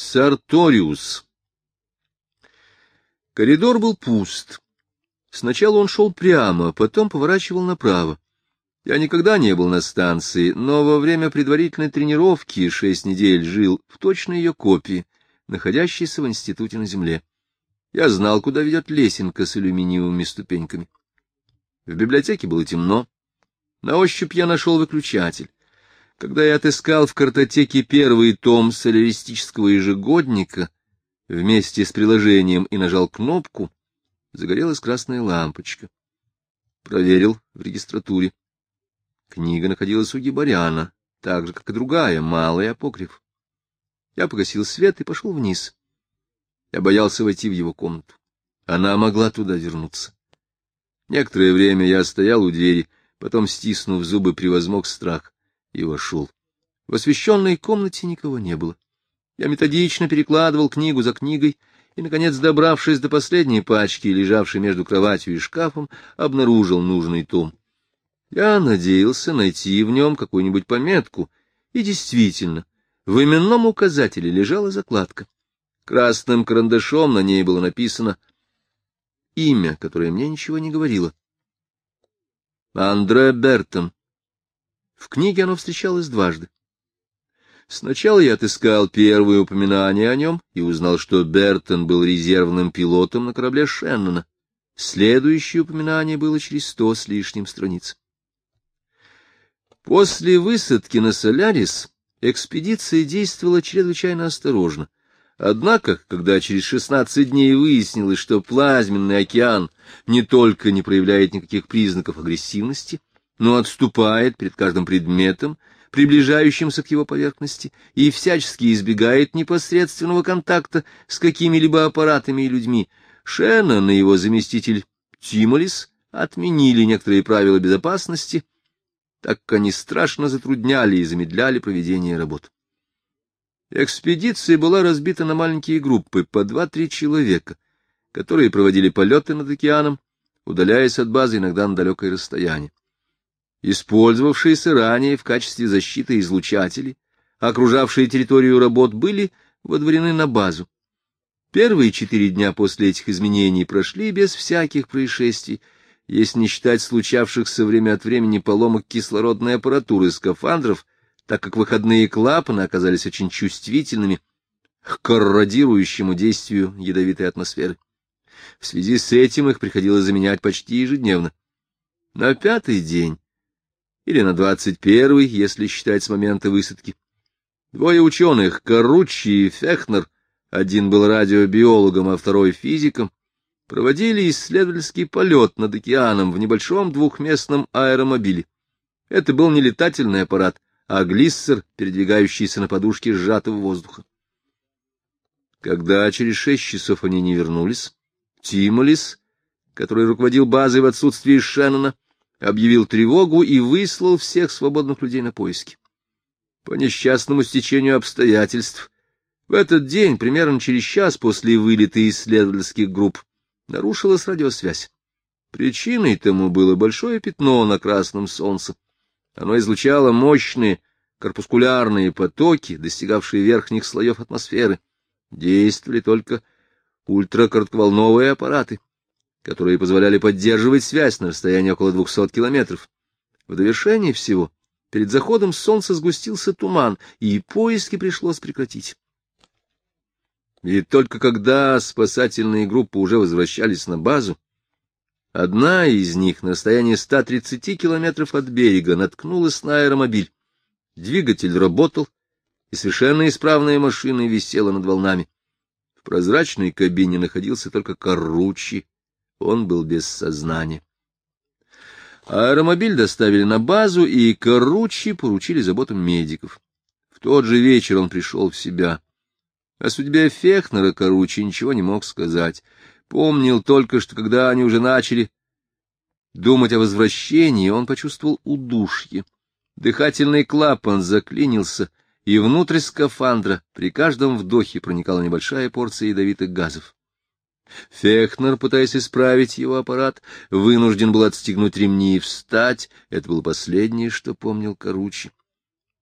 Сарториус. Коридор был пуст. Сначала он шел прямо, потом поворачивал направо. Я никогда не был на станции, но во время предварительной тренировки шесть недель жил в точной ее копии, находящейся в институте на земле. Я знал, куда ведет лесенка с алюминиевыми ступеньками. В библиотеке было темно. На ощупь я нашел выключатель. Когда я отыскал в картотеке первый том соляристического ежегодника вместе с приложением и нажал кнопку, загорелась красная лампочка. Проверил в регистратуре. Книга находилась у Гибаряна, так же, как и другая, малый апокриф. Я погасил свет и пошел вниз. Я боялся войти в его комнату. Она могла туда вернуться. Некоторое время я стоял у двери, потом, стиснув зубы, превозмог страх и вошел. В освещенной комнате никого не было. Я методично перекладывал книгу за книгой, и, наконец, добравшись до последней пачки, лежавшей между кроватью и шкафом, обнаружил нужный том. Я надеялся найти в нем какую-нибудь пометку, и действительно, в именном указателе лежала закладка. Красным карандашом на ней было написано имя, которое мне ничего не говорило. Андре Бертон. В книге оно встречалось дважды. Сначала я отыскал первое упоминание о нем и узнал, что Бертон был резервным пилотом на корабле Шеннона. Следующее упоминание было через сто с лишним страниц. После высадки на Солярис экспедиция действовала чрезвычайно осторожно. Однако, когда через шестнадцать дней выяснилось, что плазменный океан не только не проявляет никаких признаков агрессивности, но отступает перед каждым предметом, приближающимся к его поверхности, и всячески избегает непосредственного контакта с какими-либо аппаратами и людьми, Шеннон и его заместитель Тимолис отменили некоторые правила безопасности, так как они страшно затрудняли и замедляли проведение работ. Экспедиция была разбита на маленькие группы по два-три человека, которые проводили полеты над океаном, удаляясь от базы иногда на далекое расстояние. Использовавшиеся ранее в качестве защиты излучатели, окружавшие территорию работ, были водворены на базу. Первые четыре дня после этих изменений прошли без всяких происшествий, если не считать случавшихся время от времени поломок кислородной аппаратуры скафандров — так как выходные клапаны оказались очень чувствительными к корродирующему действию ядовитой атмосферы. В связи с этим их приходилось заменять почти ежедневно. На пятый день, или на двадцать первый, если считать с момента высадки, двое ученых, Каруччи и Фехнер, один был радиобиологом, а второй — физиком, проводили исследовательский полет над океаном в небольшом двухместном аэромобиле. Это был не летательный аппарат, а глиссер, передвигающийся на подушке сжатого воздуха. Когда через шесть часов они не вернулись, Тимолис, который руководил базой в отсутствии Шеннона, объявил тревогу и выслал всех свободных людей на поиски. По несчастному стечению обстоятельств, в этот день, примерно через час после вылета исследовательских групп, нарушилась радиосвязь. Причиной тому было большое пятно на красном солнце. Оно излучало мощные корпускулярные потоки, достигавшие верхних слоев атмосферы. Действовали только ультракоротковолновые аппараты, которые позволяли поддерживать связь на расстоянии около 200 километров. В довершение всего, перед заходом солнца сгустился туман, и поиски пришлось прекратить. И только когда спасательные группы уже возвращались на базу, Одна из них на расстоянии 130 километров от берега наткнулась на аэромобиль. Двигатель работал, и совершенно исправная машина висела над волнами. В прозрачной кабине находился только Карручи, он был без сознания. Аэромобиль доставили на базу, и Карручи поручили заботам медиков. В тот же вечер он пришел в себя. О судьбе Фехнера Каручи ничего не мог сказать. Помнил только, что когда они уже начали думать о возвращении, он почувствовал удушье. Дыхательный клапан заклинился, и внутрь скафандра при каждом вдохе проникала небольшая порция ядовитых газов. Фехнер, пытаясь исправить его аппарат, вынужден был отстегнуть ремни и встать. Это было последнее, что помнил Каручи.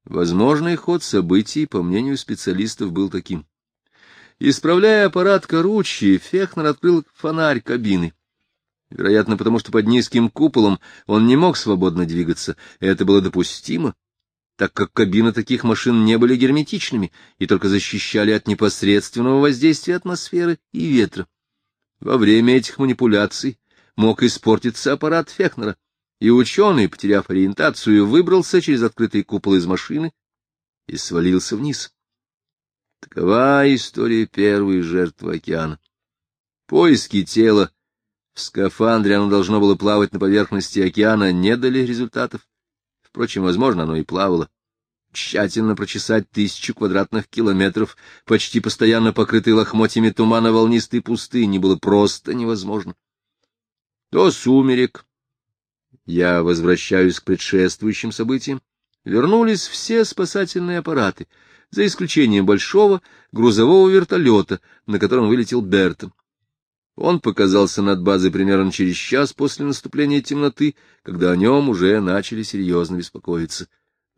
Возможный ход событий, по мнению специалистов, был таким. Исправляя аппарат Каручи, Фехнер открыл фонарь кабины. Вероятно, потому что под низким куполом он не мог свободно двигаться. Это было допустимо, так как кабины таких машин не были герметичными и только защищали от непосредственного воздействия атмосферы и ветра. Во время этих манипуляций мог испортиться аппарат Фехнера, и ученый, потеряв ориентацию, выбрался через открытый купол из машины и свалился вниз. Такова история первой жертвы океана. Поиски тела в скафандре оно должно было плавать на поверхности океана, не дали результатов. Впрочем, возможно, оно и плавало. Тщательно прочесать тысячу квадратных километров, почти постоянно покрытой лохмотьями тумана волнистой пустыни, было просто невозможно. До сумерек я возвращаюсь к предшествующим событиям. Вернулись все спасательные аппараты, за исключением большого грузового вертолета, на котором вылетел Бертон. Он показался над базой примерно через час после наступления темноты, когда о нем уже начали серьезно беспокоиться.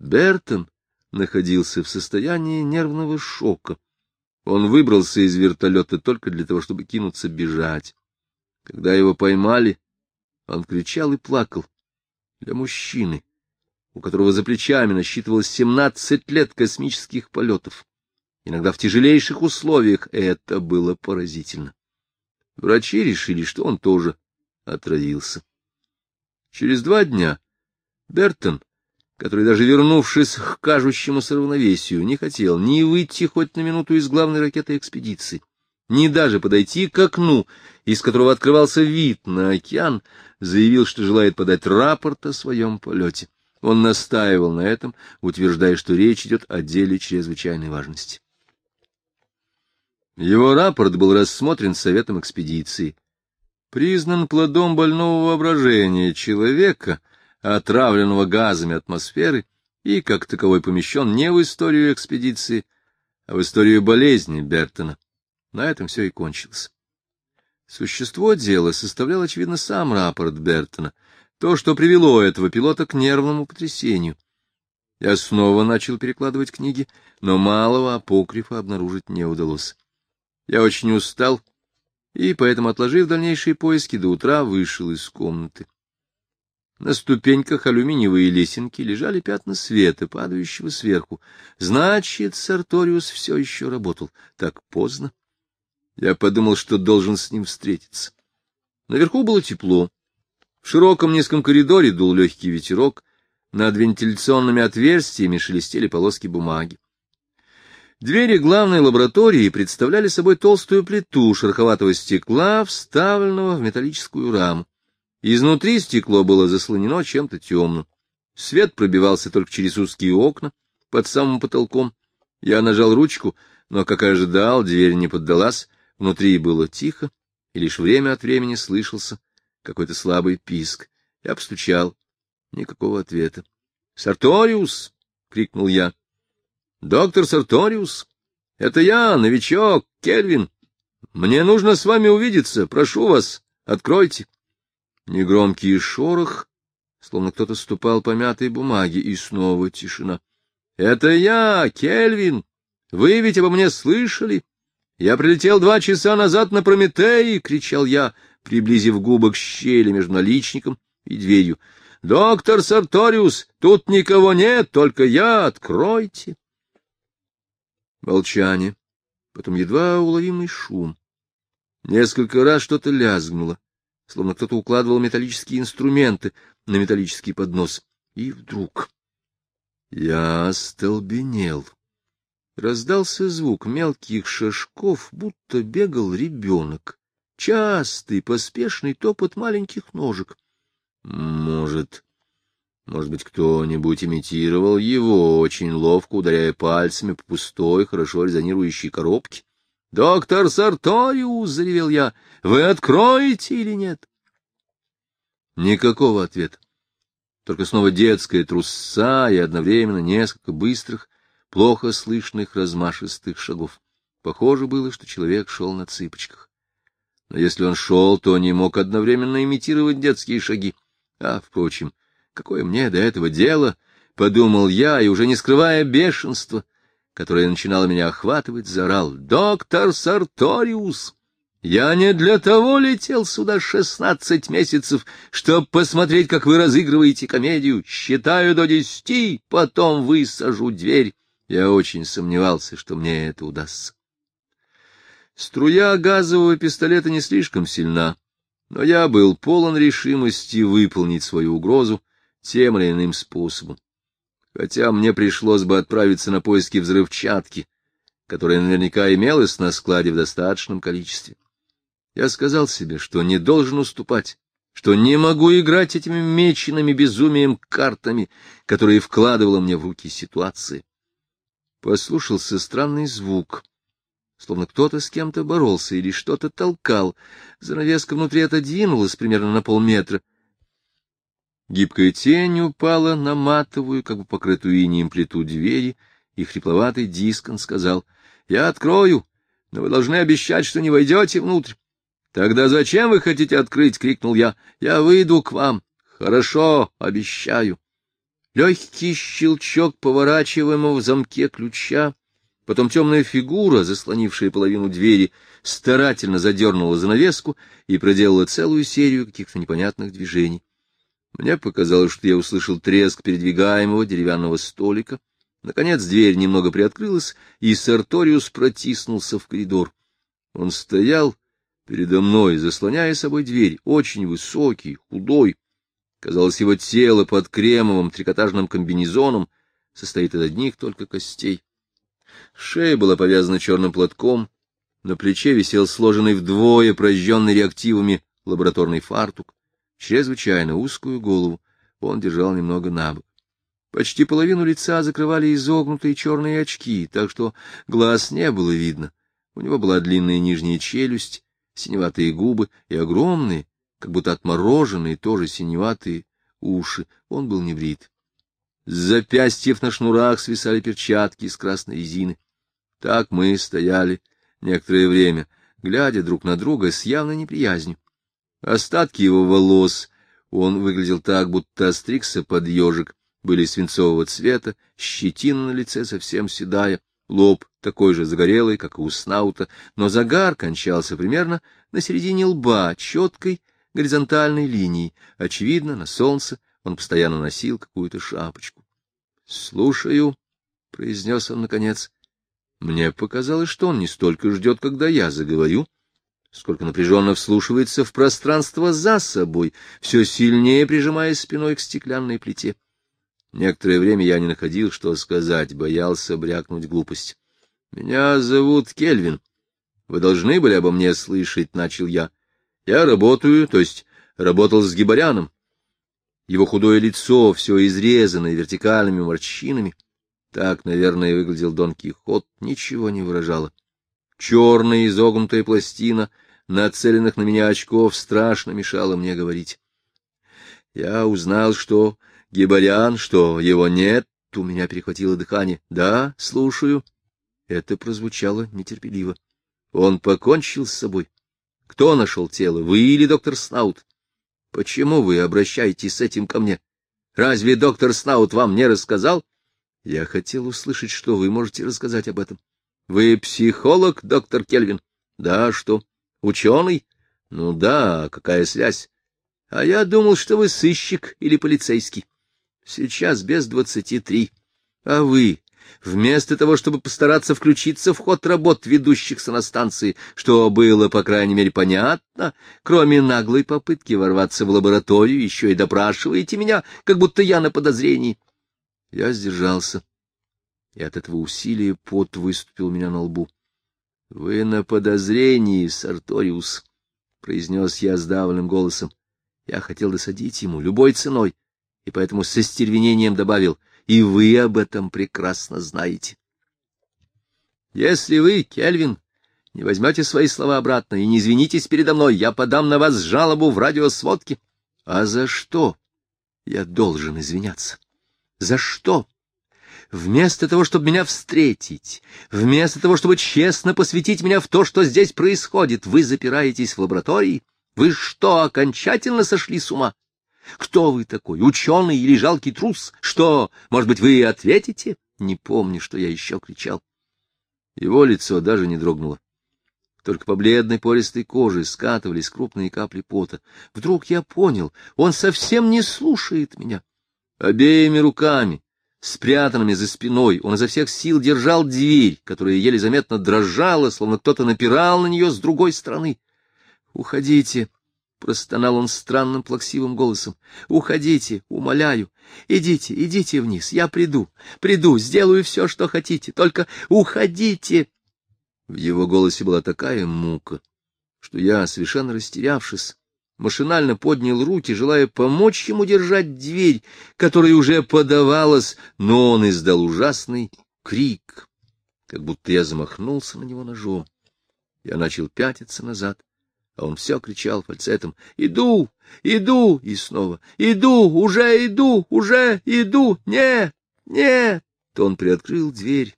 Бертон находился в состоянии нервного шока. Он выбрался из вертолета только для того, чтобы кинуться бежать. Когда его поймали, он кричал и плакал. Для мужчины, у которого за плечами насчитывалось семнадцать лет космических полетов, иногда в тяжелейших условиях, это было поразительно. Врачи решили, что он тоже отравился. Через два дня Бертон, который, даже вернувшись к кажущемуся равновесию, не хотел ни выйти хоть на минуту из главной ракеты экспедиции, ни даже подойти к окну, из которого открывался вид на океан, заявил, что желает подать рапорт о своем полете. Он настаивал на этом, утверждая, что речь идет о деле чрезвычайной важности. Его рапорт был рассмотрен Советом экспедиции. Признан плодом больного воображения человека, отравленного газами атмосферы, и, как таковой, помещен не в историю экспедиции, а в историю болезни Бертона. На этом все и кончилось. Существо дела составлял, очевидно, сам рапорт Бертона, то, что привело этого пилота к нервному потрясению. Я снова начал перекладывать книги, но малого апокрифа обнаружить не удалось. Я очень устал, и поэтому, отложив дальнейшие поиски, до утра вышел из комнаты. На ступеньках алюминиевые лесенки лежали пятна света, падающего сверху. Значит, Сарториус все еще работал. Так поздно. Я подумал, что должен с ним встретиться. Наверху было тепло. В широком низком коридоре дул легкий ветерок. Над вентиляционными отверстиями шелестели полоски бумаги. Двери главной лаборатории представляли собой толстую плиту шероховатого стекла, вставленного в металлическую раму. Изнутри стекло было заслонено чем-то темным. Свет пробивался только через узкие окна под самым потолком. Я нажал ручку, но, как и ожидал, дверь не поддалась. Внутри было тихо, и лишь время от времени слышался какой-то слабый писк. Я постучал. Никакого ответа. «Сарториус!» — крикнул я. Доктор Сарториус, это я, новичок, Кельвин. Мне нужно с вами увидеться. Прошу вас, откройте. Негромкий шорох, словно кто-то ступал по мятой бумаге, и снова тишина. — Это я, Кельвин. Вы ведь обо мне слышали? Я прилетел два часа назад на Прометеи, — кричал я, приблизив губы к щели между наличником и дверью. — Доктор Сарториус, тут никого нет, только я, откройте. Молчание, потом едва уловимый шум. Несколько раз что-то лязгнуло, словно кто-то укладывал металлические инструменты на металлический поднос. И вдруг я остолбенел. Раздался звук мелких шажков, будто бегал ребенок. Частый, поспешный топот маленьких ножек. Может, может быть, кто-нибудь имитировал его, очень ловко ударяя пальцами по пустой, хорошо резонирующей коробке. — Доктор Сарториус! — заревел я. — Вы откроете или нет? Никакого ответа. Только снова детская трусца и одновременно несколько быстрых, плохо слышных размашистых шагов. Похоже было, что человек шел на цыпочках. Но если он шел, то не мог одновременно имитировать детские шаги. А, впрочем, Какое мне до этого дело, — подумал я, и уже не скрывая бешенства, которая начинала меня охватывать, заорал «Доктор Сарториус!» Я не для того летел сюда шестнадцать месяцев, чтобы посмотреть, как вы разыгрываете комедию. Считаю до десяти, потом высажу дверь. Я очень сомневался, что мне это удастся. Струя газового пистолета не слишком сильна, но я был полон решимости выполнить свою угрозу тем или иным способом. Хотя мне пришлось бы отправиться на поиски взрывчатки, которая наверняка имелась на складе в достаточном количестве. Я сказал себе, что не должен уступать, что не могу играть этими меченными безумием картами, которые вкладывала мне в руки ситуация. Послушался странный звук, словно кто-то с кем-то боролся или что-то толкал. Занавеска внутри отодвинулась примерно на полметра. Гибкая тень упала на матовую, как бы покрытую инеем плиту двери, и хрипловатый Дискон сказал, — Я открою, но вы должны обещать, что не войдете внутрь. — Тогда зачем вы хотите открыть? — крикнул я. — Я выйду к вам. — Хорошо, обещаю. Легкий щелчок поворачиваемого в замке ключа, потом темная фигура, заслонившая половину двери, старательно задернула занавеску и проделала целую серию каких-то непонятных движений. Мне показалось, что я услышал треск передвигаемого деревянного столика. Наконец дверь немного приоткрылась, и Сарториус протиснулся в коридор. Он стоял передо мной, заслоняя собой дверь, очень высокий, худой. Казалось, его тело под кремовым трикотажным комбинезоном состоит из одних только костей. Шея была повязана черным платком, на плече висел сложенный вдвое, прожженный реактивами, лабораторный фартук. Чрезвычайно узкую голову он держал немного набок. Почти половину лица закрывали изогнутые черные очки, так что глаз не было видно. У него была длинная нижняя челюсть, синеватые губы и огромные, как будто отмороженные, тоже синеватые уши. Он был не брит. С запястьев на шнурах свисали перчатки из красной резины. Так мы стояли некоторое время, глядя друг на друга с явной неприязнью. Остатки его волос, он выглядел так, будто остригся под ежик, были свинцового цвета, щетина на лице совсем седая, лоб такой же загорелый, как и у снаута, но загар кончался примерно на середине лба, четкой горизонтальной линией. Очевидно, на солнце он постоянно носил какую-то шапочку. — Слушаю, — произнес он наконец. Мне показалось, что он не столько ждет, когда я заговорю, сколько напряженно вслушивается в пространство за собой, все сильнее прижимаясь спиной к стеклянной плите. Некоторое время я не находил, что сказать, боялся брякнуть глупость. — Меня зовут Кельвин. Вы должны были обо мне слышать, — начал я. Я работаю, то есть работал с Гибаряном. Его худое лицо, все изрезанное вертикальными морщинами. Так, наверное, выглядел Дон Кихот, ничего не выражало. Черная изогнутая пластина нацеленных на меня очков страшно мешала мне говорить. Я узнал, что Гибарян, что его нет, у меня перехватило дыхание. Да, слушаю. Это прозвучало нетерпеливо. Он покончил с собой. Кто нашел тело, вы или доктор Снаут? Почему вы обращаетесь с этим ко мне? Разве доктор Снаут вам не рассказал? Я хотел услышать, что вы можете рассказать об этом. Вы психолог, доктор Кельвин? Да, что? Ученый? Ну да, какая связь? А я думал, что вы сыщик или полицейский. Сейчас без двадцати три. А вы, вместо того, чтобы постараться включиться в ход работ ведущихся на станции, что было, по крайней мере, понятно, кроме наглой попытки ворваться в лабораторию, еще и допрашиваете меня, как будто я на подозрении. Я сдержался, и от этого усилия пот выступил у меня на лбу. — Вы на подозрении, Сарториус, — произнес я сдавленным голосом. Я хотел досадить ему любой ценой, — и поэтому с остервенением добавил, и вы об этом прекрасно знаете. Если вы, Кельвин, не возьмете свои слова обратно и не извинитесь передо мной, я подам на вас жалобу в радиосводке. А за что я должен извиняться? За что? Вместо того, чтобы меня встретить, вместо того, чтобы честно посвятить меня в то, что здесь происходит, вы запираетесь в лаборатории? Вы что, окончательно сошли с ума? Кто вы такой, ученый или жалкий трус? Что, может быть, вы ответите? Не помню, что я еще кричал. Его лицо даже не дрогнуло. Только по бледной пористой коже скатывались крупные капли пота. Вдруг я понял, он совсем не слушает меня. Обеими руками, спрятанными за спиной, он изо всех сил держал дверь, которая еле заметно дрожала, словно кто-то напирал на нее с другой стороны. «Уходите!» — простонал он странным плаксивым голосом. — Уходите, умоляю. Идите, идите вниз, я приду, приду, сделаю все, что хотите, только уходите. В его голосе была такая мука, что я, совершенно растерявшись, машинально поднял руки, желая помочь ему держать дверь, которая уже подавалась, но он издал ужасный крик, как будто я замахнулся на него ножом. Я начал пятиться назад а он все кричал фальцетом «Иду! Иду!» и снова «Иду! Уже иду! Уже иду! Нет! Нет!» То он приоткрыл дверь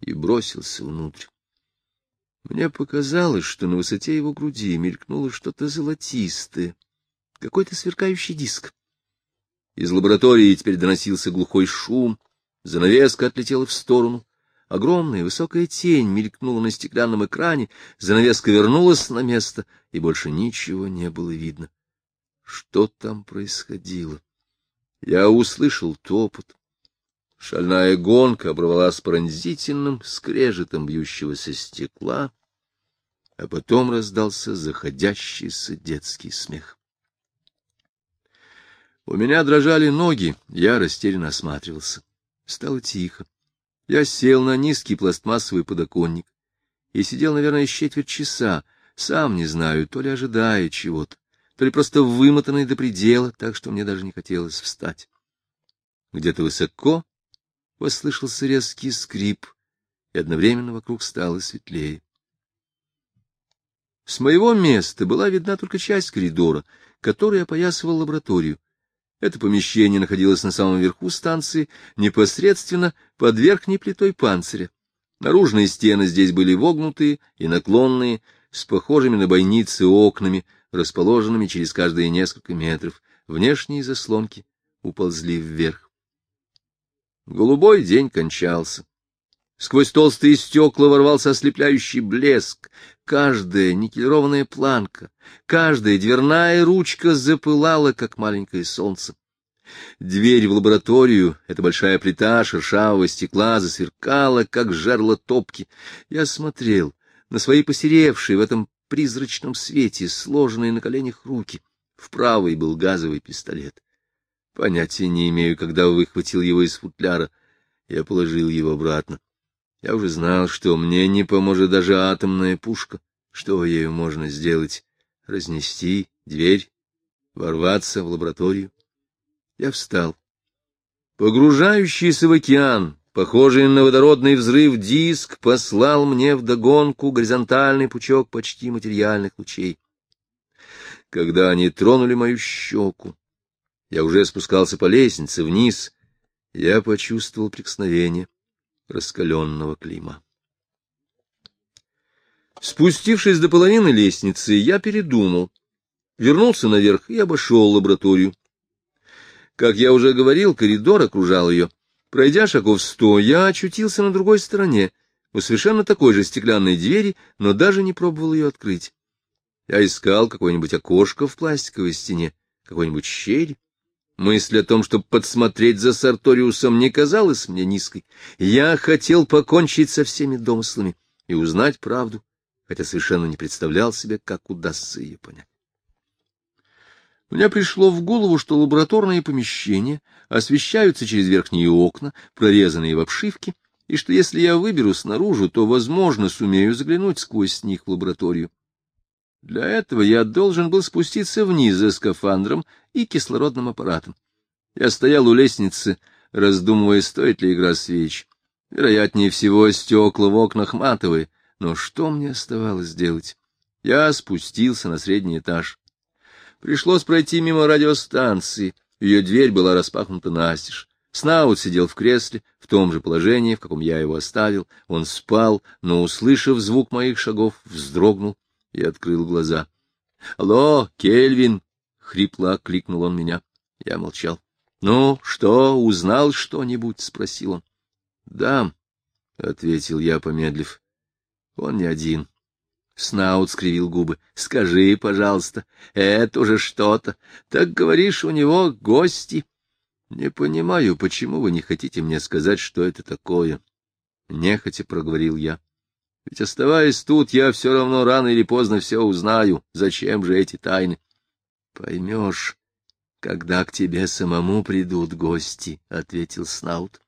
и бросился внутрь. Мне показалось, что на высоте его груди мелькнуло что-то золотистое, какой-то сверкающий диск. Из лаборатории теперь доносился глухой шум, занавеска отлетела в сторону, Огромная высокая тень мелькнула на стеклянном экране, занавеска вернулась на место, и больше ничего не было видно. Что там происходило? Я услышал топот. Шальная гонка оборвалась пронзительным скрежетом бьющегося стекла, а потом раздался заходящийся детский смех. У меня дрожали ноги, я растерянно осматривался. Стало тихо. Я сел на низкий пластмассовый подоконник и сидел, наверное, четверть часа, сам не знаю, то ли ожидая чего-то, то ли просто вымотанный до предела, так что мне даже не хотелось встать. Где-то высоко послышался резкий скрип, и одновременно вокруг стало светлее. С моего места была видна только часть коридора, который опоясывал лабораторию. Это помещение находилось на самом верху станции, непосредственно под верхней плитой панциря. Наружные стены здесь были вогнутые и наклонные, с похожими на бойницы окнами, расположенными через каждые несколько метров. Внешние заслонки уползли вверх. Голубой день кончался. Сквозь толстые стекла ворвался ослепляющий блеск. Каждая никелированная планка, каждая дверная ручка запылала, как маленькое солнце. Дверь в лабораторию, эта большая плита шершавого стекла, засверкала, как жерло топки. Я смотрел на свои посеревшие в этом призрачном свете, сложенные на коленях руки. В правой был газовый пистолет. Понятия не имею, когда выхватил его из футляра. Я положил его обратно. Я уже знал, что мне не поможет даже атомная пушка. Что ею можно сделать? Разнести дверь, ворваться в лабораторию? Я встал. Погружающийся в океан, похожий на водородный взрыв диск, послал мне вдогонку горизонтальный пучок почти материальных лучей. Когда они тронули мою щеку, я уже спускался по лестнице вниз, я почувствовал прикосновение раскаленного клима. Спустившись до половины лестницы, я передумал, вернулся наверх и обошел лабораторию. Как я уже говорил, коридор окружал ее. Пройдя шагов сто, я очутился на другой стороне, у совершенно такой же стеклянной двери, но даже не пробовал ее открыть. Я искал какое-нибудь окошко в пластиковой стене, какой-нибудь щель. Мысль о том, чтобы подсмотреть за Сарториусом, не казалась мне низкой. Я хотел покончить со всеми домыслами и узнать правду, хотя совершенно не представлял себе, как удастся ее понять. Мне пришло в голову, что лабораторные помещения освещаются через верхние окна, прорезанные в обшивке, и что если я выберусь наружу, то, возможно, сумею заглянуть сквозь них в лабораторию. Для этого я должен был спуститься вниз за скафандром и кислородным аппаратом. Я стоял у лестницы, раздумывая, стоит ли игра свеч. Вероятнее всего, стекла в окнах матовые, но что мне оставалось делать? Я спустился на средний этаж. Пришлось пройти мимо радиостанции, ее дверь была распахнута настежь. Снаут сидел в кресле, в том же положении, в каком я его оставил. Он спал, но, услышав звук моих шагов, вздрогнул и открыл глаза. — Алло, Кельвин! — хрипло окликнул он меня. Я молчал. — Ну, что, узнал что-нибудь? — спросил он. — Да, — ответил я, помедлив. Он не один. Снаут скривил губы. — Скажи, пожалуйста, это уже что-то. Так говоришь, у него гости. — Не понимаю, почему вы не хотите мне сказать, что это такое. Нехотя проговорил я. — Ведь, оставаясь тут, я все равно рано или поздно все узнаю. Зачем же эти тайны? — Поймешь, когда к тебе самому придут гости, — ответил Снаут.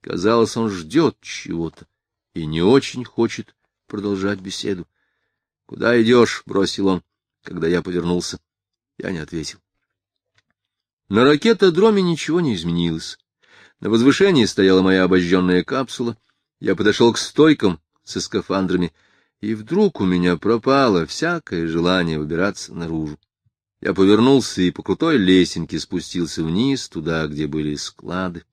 Казалось, он ждет чего-то и не очень хочет продолжать беседу. — Куда идешь? — бросил он, когда я повернулся. Я не ответил. На ракетодроме ничего не изменилось. На возвышении стояла моя обожженная капсула. Я подошел к стойкам со скафандрами, и вдруг у меня пропало всякое желание выбираться наружу. Я повернулся и по крутой лесенке спустился вниз, туда, где были склады.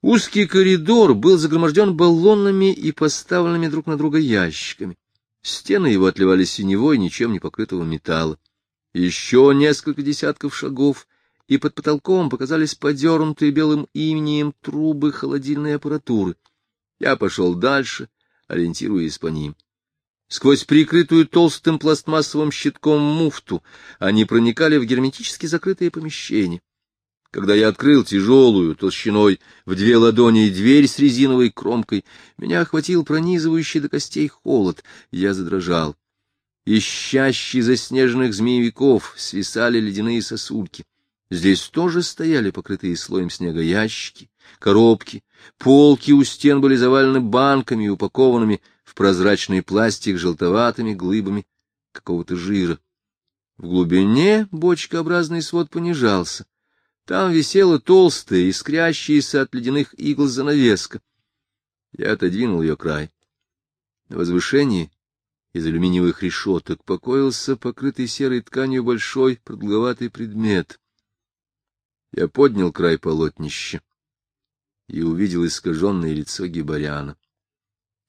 Узкий коридор был загроможден баллонами и поставленными друг на друга ящиками. Стены его отливали синевой, ничем не покрытого металла. Еще несколько десятков шагов, и под потолком показались подернутые белым именем трубы холодильной аппаратуры. Я пошел дальше, ориентируясь по ним. Сквозь прикрытую толстым пластмассовым щитком муфту они проникали в герметически закрытые помещения. Когда я открыл тяжелую, толщиной в две ладони дверь с резиновой кромкой, меня охватил пронизывающий до костей холод. Я задрожал. Ищащие заснеженных змеевиков свисали ледяные сосульки. Здесь тоже стояли покрытые слоем снега ящики, коробки, полки у стен были завалены банками, упакованными в прозрачный пластик желтоватыми глыбами какого-то жира. В глубине бочкообразный свод понижался — там висела толстая, искрящаяся от ледяных игл занавеска. Я отодвинул ее край. На возвышении из алюминиевых решеток покоился покрытый серой тканью большой продолговатый предмет. Я поднял край полотнища и увидел искаженное лицо гибаряна.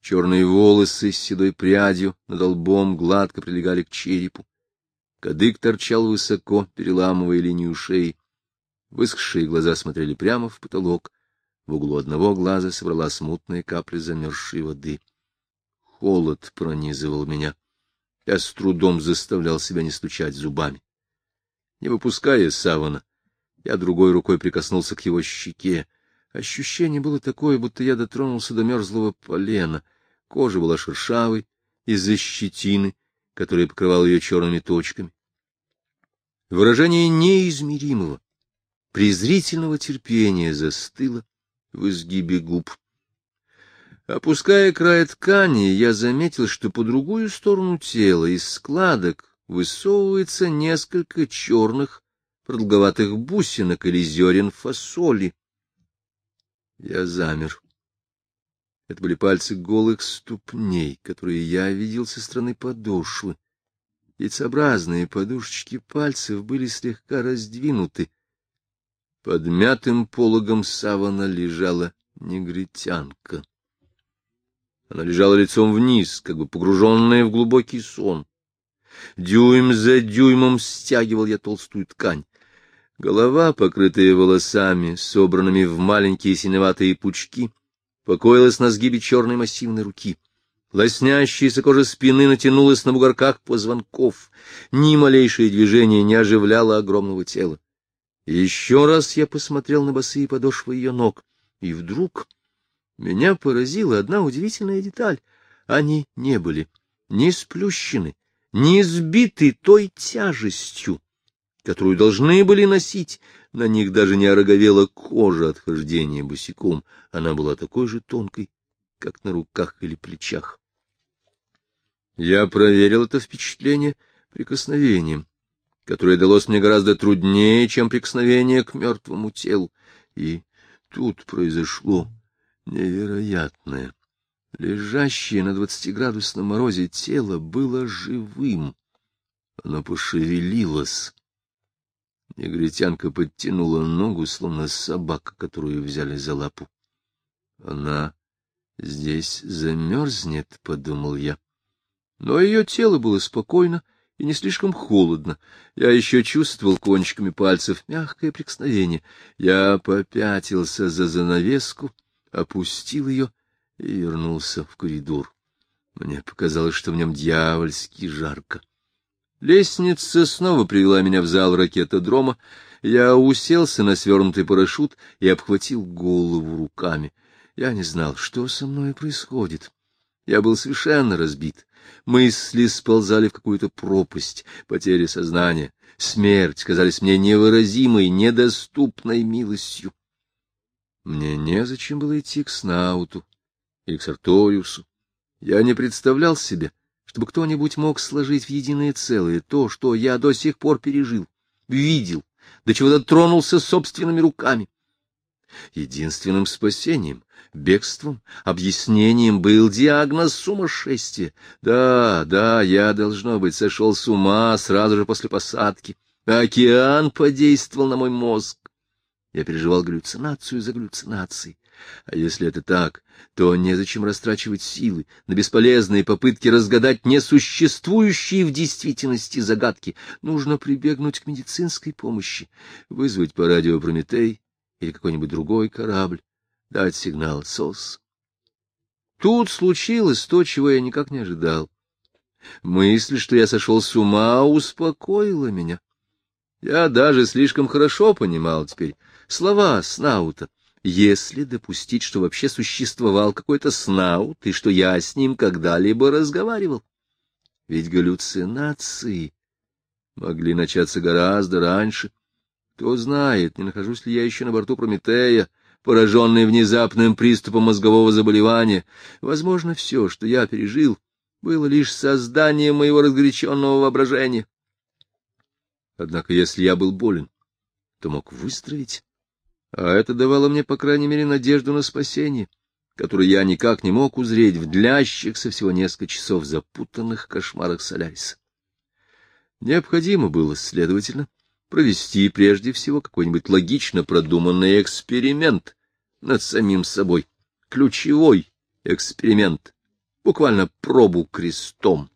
Черные волосы с седой прядью над лбом гладко прилегали к черепу. Кадык торчал высоко, переламывая линию шеи. Высохшие глаза смотрели прямо в потолок. В углу одного глаза собрала смутная капля замерзшей воды. Холод пронизывал меня. Я с трудом заставлял себя не стучать зубами. Не выпуская савана, я другой рукой прикоснулся к его щеке. Ощущение было такое, будто я дотронулся до мерзлого полена. Кожа была шершавой из-за щетины, которая покрывала ее черными точками. Выражение неизмеримого, презрительного терпения застыло в изгибе губ. Опуская край ткани, я заметил, что по другую сторону тела из складок высовывается несколько черных продолговатых бусинок или зерен фасоли. Я замер. Это были пальцы голых ступней, которые я видел со стороны подошвы. Яйцеобразные подушечки пальцев были слегка раздвинуты, под мятым пологом савана лежала негритянка. Она лежала лицом вниз, как бы погруженная в глубокий сон. Дюйм за дюймом стягивал я толстую ткань. Голова, покрытая волосами, собранными в маленькие синеватые пучки, покоилась на сгибе черной массивной руки. Лоснящаяся кожа спины натянулась на бугорках позвонков. Ни малейшее движение не оживляло огромного тела. Еще раз я посмотрел на босые подошвы ее ног, и вдруг меня поразила одна удивительная деталь. Они не были ни сплющены, ни сбиты той тяжестью, которую должны были носить. На них даже не ороговела кожа от хождения босиком. Она была такой же тонкой, как на руках или плечах. Я проверил это впечатление прикосновением которое далось мне гораздо труднее, чем прикосновение к мертвому телу. И тут произошло невероятное. Лежащее на двадцатиградусном морозе тело было живым. Оно пошевелилось. Негритянка подтянула ногу, словно собака, которую взяли за лапу. Она здесь замерзнет, — подумал я. Но ее тело было спокойно, — и не слишком холодно. Я еще чувствовал кончиками пальцев мягкое прикосновение. Я попятился за занавеску, опустил ее и вернулся в коридор. Мне показалось, что в нем дьявольски жарко. Лестница снова привела меня в зал ракетодрома. Я уселся на свернутый парашют и обхватил голову руками. Я не знал, что со мной происходит. Я был совершенно разбит. Мысли сползали в какую-то пропасть, потеря сознания. Смерть казались мне невыразимой, недоступной милостью. Мне незачем было идти к Снауту или к Сарториусу. Я не представлял себе, чтобы кто-нибудь мог сложить в единое целое то, что я до сих пор пережил, видел, до чего дотронулся собственными руками. Единственным спасением, бегством, объяснением был диагноз сумасшествия. Да, да, я, должно быть, сошел с ума сразу же после посадки. Океан подействовал на мой мозг. Я переживал галлюцинацию за галлюцинацией. А если это так, то незачем растрачивать силы на бесполезные попытки разгадать несуществующие в действительности загадки. Нужно прибегнуть к медицинской помощи, вызвать по радио Прометей или какой-нибудь другой корабль, дать сигнал СОС. Тут случилось то, чего я никак не ожидал. Мысль, что я сошел с ума, успокоила меня. Я даже слишком хорошо понимал теперь слова Снаута. Если допустить, что вообще существовал какой-то Снаут, и что я с ним когда-либо разговаривал. Ведь галлюцинации могли начаться гораздо раньше. Кто знает, не нахожусь ли я еще на борту Прометея, пораженный внезапным приступом мозгового заболевания. Возможно, все, что я пережил, было лишь созданием моего разгоряченного воображения. Однако, если я был болен, то мог выздороветь. А это давало мне, по крайней мере, надежду на спасение, которую я никак не мог узреть в длящихся всего несколько часов запутанных кошмарах Соляриса. Необходимо было, следовательно, провести прежде всего какой-нибудь логично продуманный эксперимент над самим собой, ключевой эксперимент, буквально пробу крестом,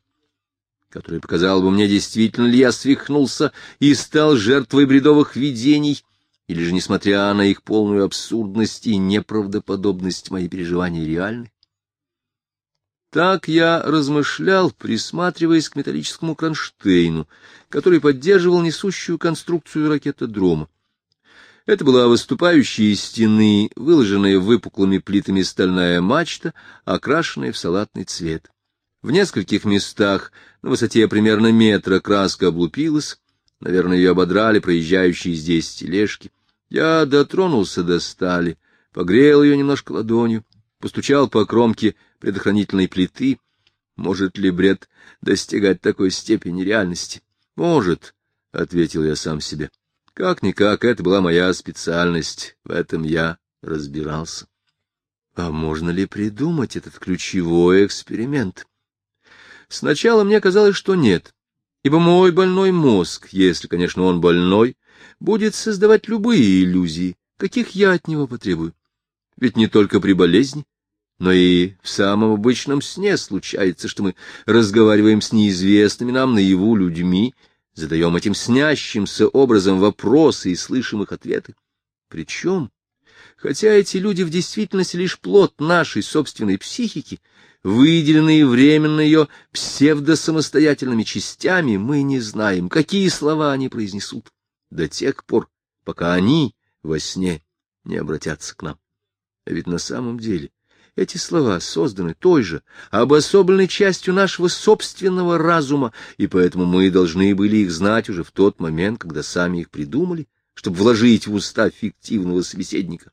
который показал бы мне, действительно ли я свихнулся и стал жертвой бредовых видений, или же, несмотря на их полную абсурдность и неправдоподобность, мои переживания реальны. Так я размышлял, присматриваясь к металлическому кронштейну, который поддерживал несущую конструкцию ракетодрома. Это была выступающая из стены, выложенная выпуклыми плитами стальная мачта, окрашенная в салатный цвет. В нескольких местах на высоте примерно метра краска облупилась, наверное, ее ободрали проезжающие здесь тележки. Я дотронулся до стали, погрел ее немножко ладонью, постучал по кромке предохранительной плиты. Может ли бред достигать такой степени реальности? Может, — ответил я сам себе. Как-никак, это была моя специальность, в этом я разбирался. А можно ли придумать этот ключевой эксперимент? Сначала мне казалось, что нет, ибо мой больной мозг, если, конечно, он больной, будет создавать любые иллюзии, каких я от него потребую. Ведь не только при болезни, но и в самом обычном сне случается, что мы разговариваем с неизвестными нам наяву людьми, задаем этим снящимся образом вопросы и слышим их ответы. Причем, хотя эти люди в действительности лишь плод нашей собственной психики, выделенные временно ее псевдосамостоятельными частями, мы не знаем, какие слова они произнесут до тех пор, пока они во сне не обратятся к нам. А ведь на самом деле эти слова созданы той же, обособленной частью нашего собственного разума, и поэтому мы должны были их знать уже в тот момент, когда сами их придумали, чтобы вложить в уста фиктивного собеседника.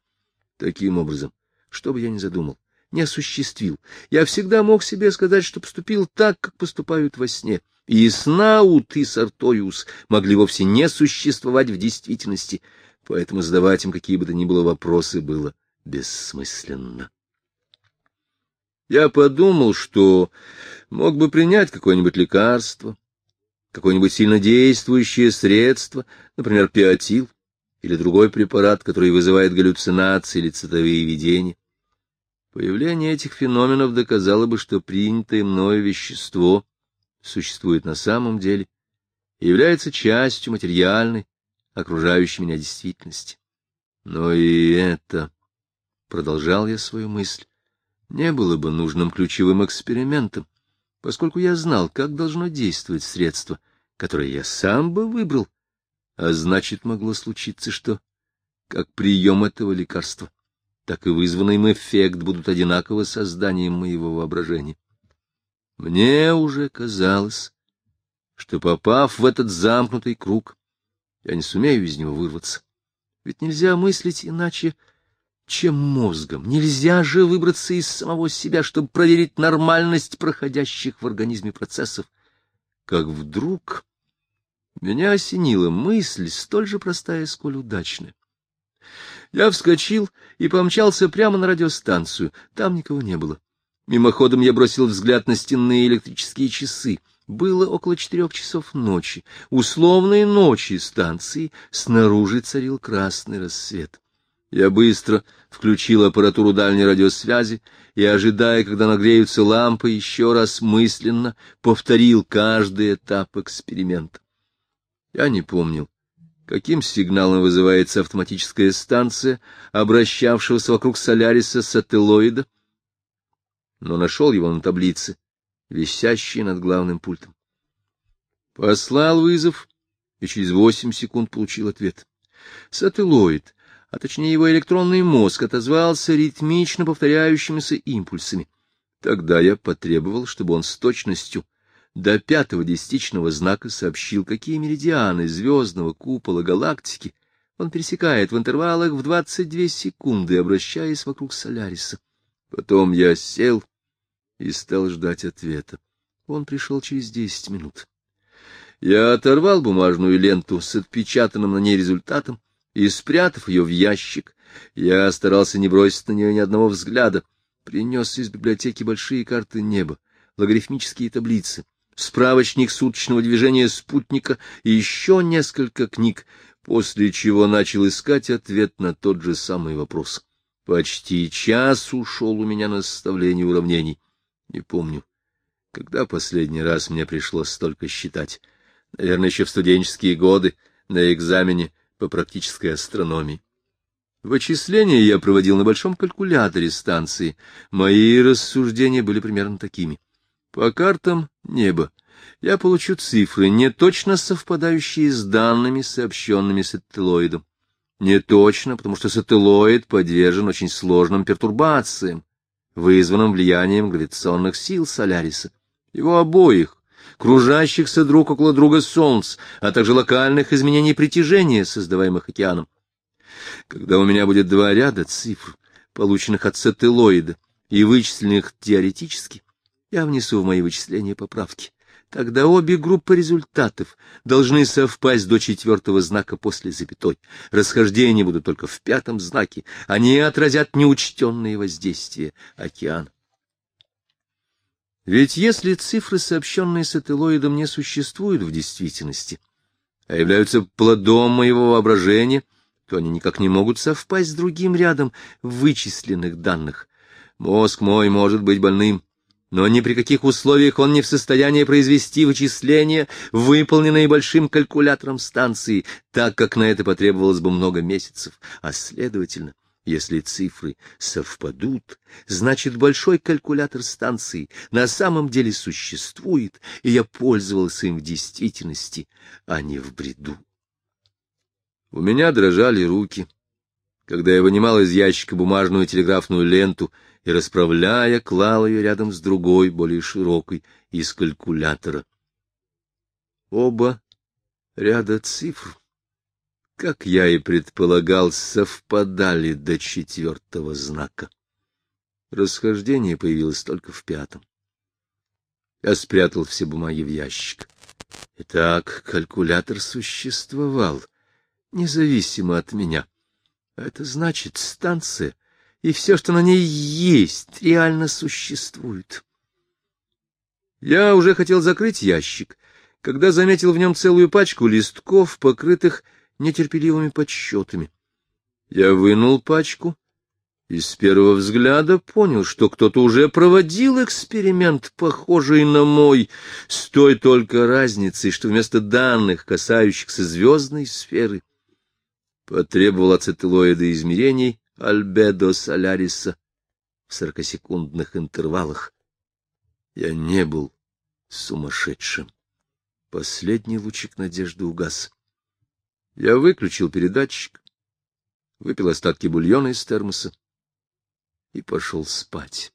Таким образом, что бы я ни задумал, не осуществил, я всегда мог себе сказать, что поступил так, как поступают во сне, и Снаут, и Сарториус могли вовсе не существовать в действительности, поэтому задавать им какие бы то ни было вопросы было бессмысленно. Я подумал, что мог бы принять какое-нибудь лекарство, какое-нибудь сильнодействующее средство, например, пиотил, или другой препарат, который вызывает галлюцинации или цветовые видения. Появление этих феноменов доказало бы, что принятое мною вещество существует на самом деле и является частью материальной, окружающей меня действительности. Но и это, — продолжал я свою мысль, — не было бы нужным ключевым экспериментом, поскольку я знал, как должно действовать средство, которое я сам бы выбрал, а значит, могло случиться, что как прием этого лекарства, так и вызванный им эффект будут одинаково созданием моего воображения. Мне уже казалось, что, попав в этот замкнутый круг, я не сумею из него вырваться. Ведь нельзя мыслить иначе, чем мозгом. Нельзя же выбраться из самого себя, чтобы проверить нормальность проходящих в организме процессов. Как вдруг меня осенила мысль, столь же простая, сколь удачная. Я вскочил и помчался прямо на радиостанцию. Там никого не было. Мимоходом я бросил взгляд на стенные электрические часы. Было около четырех часов ночи. Условной ночи станции снаружи царил красный рассвет. Я быстро включил аппаратуру дальней радиосвязи и, ожидая, когда нагреются лампы, еще раз мысленно повторил каждый этап эксперимента. Я не помнил, каким сигналом вызывается автоматическая станция, обращавшегося вокруг Соляриса сателлоида, но нашел его на таблице, висящей над главным пультом. Послал вызов и через восемь секунд получил ответ. Сателлоид а точнее его электронный мозг, отозвался ритмично повторяющимися импульсами. Тогда я потребовал, чтобы он с точностью до пятого десятичного знака сообщил, какие меридианы звездного купола галактики он пересекает в интервалах в 22 секунды, обращаясь вокруг Соляриса. Потом я сел и стал ждать ответа. Он пришел через десять минут. Я оторвал бумажную ленту с отпечатанным на ней результатом, и, спрятав ее в ящик, я старался не бросить на нее ни одного взгляда, принес из библиотеки большие карты неба, логарифмические таблицы, справочник суточного движения спутника и еще несколько книг, после чего начал искать ответ на тот же самый вопрос. Почти час ушел у меня на составление уравнений. Не помню, когда последний раз мне пришлось столько считать. Наверное, еще в студенческие годы, на экзамене по практической астрономии. Вычисления я проводил на большом калькуляторе станции. Мои рассуждения были примерно такими. По картам неба я получу цифры, не точно совпадающие с данными, сообщенными сателлоидом. Не точно, потому что сателлоид подвержен очень сложным пертурбациям, вызванным влиянием гравитационных сил Соляриса. Его обоих кружащихся друг около друга солнц, а также локальных изменений притяжения, создаваемых океаном. Когда у меня будет два ряда цифр, полученных от сателлоида и вычисленных теоретически, я внесу в мои вычисления поправки. Тогда обе группы результатов должны совпасть до четвертого знака после запятой. Расхождения будут только в пятом знаке. Они отразят неучтенные воздействия океана. Ведь если цифры, сообщенные сателлоидом, не существуют в действительности, а являются плодом моего воображения, то они никак не могут совпасть с другим рядом вычисленных данных. Мозг мой может быть больным, но ни при каких условиях он не в состоянии произвести вычисления, выполненные большим калькулятором станции, так как на это потребовалось бы много месяцев, а, следовательно, если цифры совпадут, значит, большой калькулятор станции на самом деле существует, и я пользовался им в действительности, а не в бреду. У меня дрожали руки, когда я вынимал из ящика бумажную телеграфную ленту и, расправляя, клал ее рядом с другой, более широкой, из калькулятора. Оба ряда цифр как я и предполагал, совпадали до четвертого знака. Расхождение появилось только в пятом. Я спрятал все бумаги в ящик. Итак, калькулятор существовал, независимо от меня. Это значит, станция и все, что на ней есть, реально существует. Я уже хотел закрыть ящик, когда заметил в нем целую пачку листков, покрытых нетерпеливыми подсчетами. Я вынул пачку и с первого взгляда понял, что кто-то уже проводил эксперимент, похожий на мой, с той только разницей, что вместо данных, касающихся звездной сферы, потребовал ацетилоида измерений альбедо соляриса в сорокасекундных интервалах. Я не был сумасшедшим. Последний лучик надежды угас. Я выключил передатчик, выпил остатки бульона из термоса и пошел спать.